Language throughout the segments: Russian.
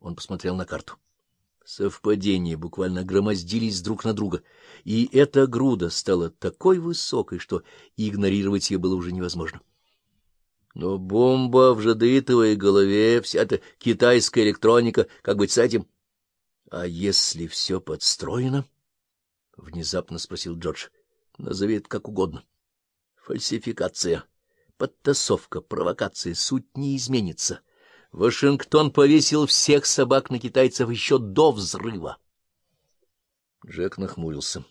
Он посмотрел на карту. Совпадения буквально громоздились друг на друга, и эта груда стала такой высокой, что игнорировать ее было уже невозможно. Но бомба в жадеитовой голове, вся эта китайская электроника, как быть с этим? — А если все подстроено? — внезапно спросил Джордж. — Назови это как угодно. Фальсификация, подтасовка, провокация, суть не изменится. Вашингтон повесил всех собак на китайцев еще до взрыва. Джек нахмурился.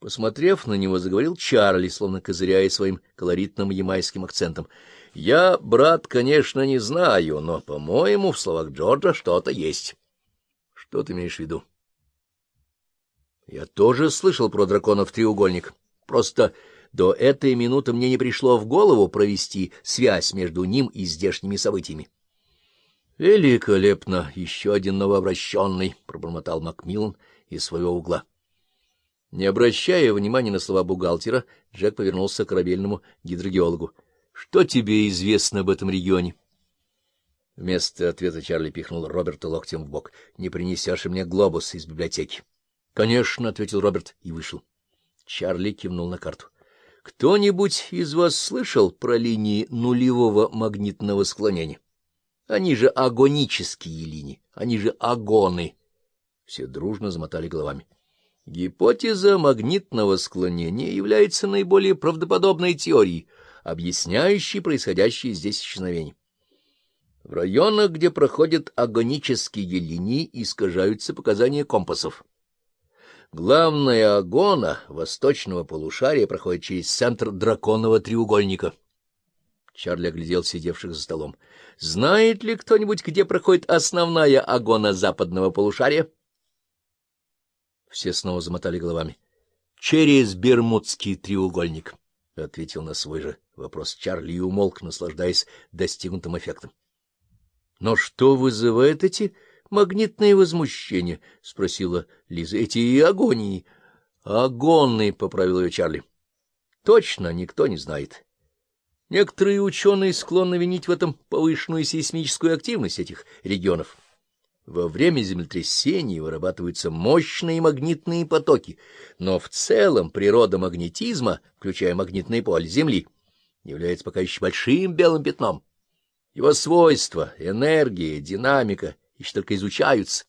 Посмотрев на него, заговорил Чарли, словно козыряя своим колоритным ямайским акцентом. — Я, брат, конечно, не знаю, но, по-моему, в словах Джорджа что-то есть. — Что ты имеешь в виду? — Я тоже слышал про драконов треугольник. Просто до этой минуты мне не пришло в голову провести связь между ним и здешними событиями. — Великолепно! Еще один новообращенный! — пробормотал Макмиллан из своего угла. — не обращая внимания на слова бухгалтера, Джек повернулся к корабельному гидрогеологу. — Что тебе известно об этом регионе? Вместо ответа Чарли пихнул Роберта локтем в бок. — Не принесешь мне глобус из библиотеки? — Конечно, — ответил Роберт и вышел. Чарли кивнул на карту. — Кто-нибудь из вас слышал про линии нулевого магнитного склонения? Они же агонические линии, они же агоны. Все дружно замотали головами. Гипотеза магнитного склонения является наиболее правдоподобной теорией, объясняющей происходящее здесь исчезновение. В районах, где проходят агонические линии, искажаются показания компасов. Главная агона восточного полушария проходит через центр драконного треугольника. Чарли оглядел сидевших за столом. Знает ли кто-нибудь, где проходит основная агона западного полушария? Все снова замотали головами. — Через Бермудский треугольник, — ответил на свой же вопрос Чарли и умолк, наслаждаясь достигнутым эффектом. — Но что вызывает эти магнитные возмущения? — спросила Лиза. — Эти агонии. — Агонные, — поправил ее Чарли. — Точно никто не знает. Некоторые ученые склонны винить в этом повышенную сейсмическую активность этих регионов. — во время землетрясений вырабатываются мощные магнитные потоки, но в целом природа магнетизма, включая магнитное поле Земли, является пока еще большим белым пятном. Его свойства, энергия, динамика еще только изучаются.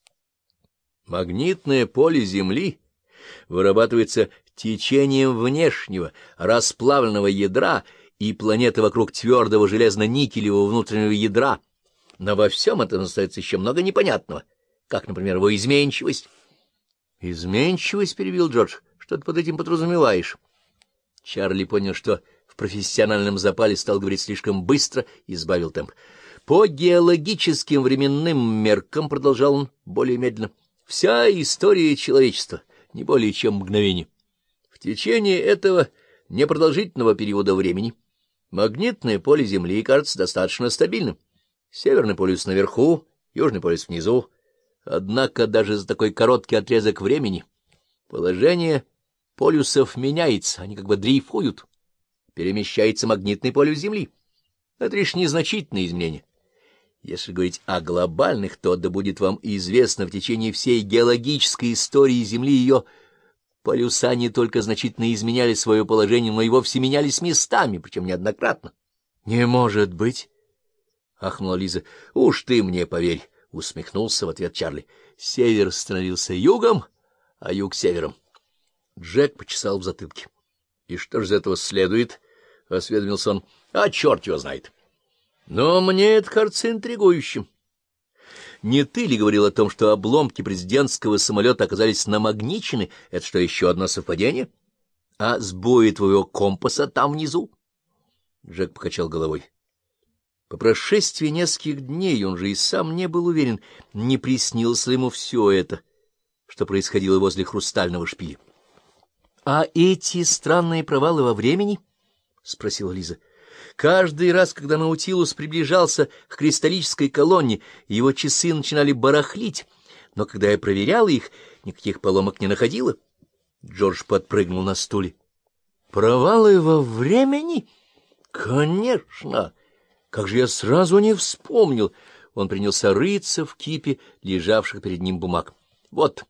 Магнитное поле Земли вырабатывается течением внешнего расплавленного ядра и планеты вокруг твердого железно-никелевого внутреннего ядра — но во всем этом остается еще много непонятного, как, например, его изменчивость. — Изменчивость? — перебил Джордж. — Что ты под этим подразумеваешь? Чарли понял, что в профессиональном запале стал говорить слишком быстро и сбавил темп. По геологическим временным меркам, — продолжал он более медленно, — вся история человечества не более чем мгновение. В течение этого непродолжительного периода времени магнитное поле Земли кажется достаточно стабильным. Северный полюс наверху, южный полюс внизу. Однако даже за такой короткий отрезок времени положение полюсов меняется, они как бы дрейфуют. Перемещается магнитный полюс Земли. Это лишь незначительные изменения. Если говорить о глобальных, то да будет вам известно в течение всей геологической истории Земли ее полюса не только значительно изменяли свое положение, но и вовсе менялись местами, причем неоднократно. — Не может быть! — ахнула Лиза. — Уж ты мне поверь, — усмехнулся в ответ Чарли. Север становился югом, а юг — севером. Джек почесал в затылке. — И что же из этого следует? — осведомился он. — А черт его знает. — Но мне это кажется интригующим. Не ты ли говорил о том, что обломки президентского самолета оказались намагничены? Это что, еще одно совпадение? А сбои твоего компаса там внизу? Джек покачал головой. По прошествии нескольких дней он же и сам не был уверен, не приснилось ли ему все это, что происходило возле хрустального шпиля. — А эти странные провалы во времени? — спросила Лиза. Каждый раз, когда Наутилус приближался к кристаллической колонне, его часы начинали барахлить, но когда я проверяла их, никаких поломок не находила. Джордж подпрыгнул на стуле. — Провалы во времени? — Конечно! — как же я сразу не вспомнил! он принялся рыться в кипе лежавших перед ним бумаг. — Вот,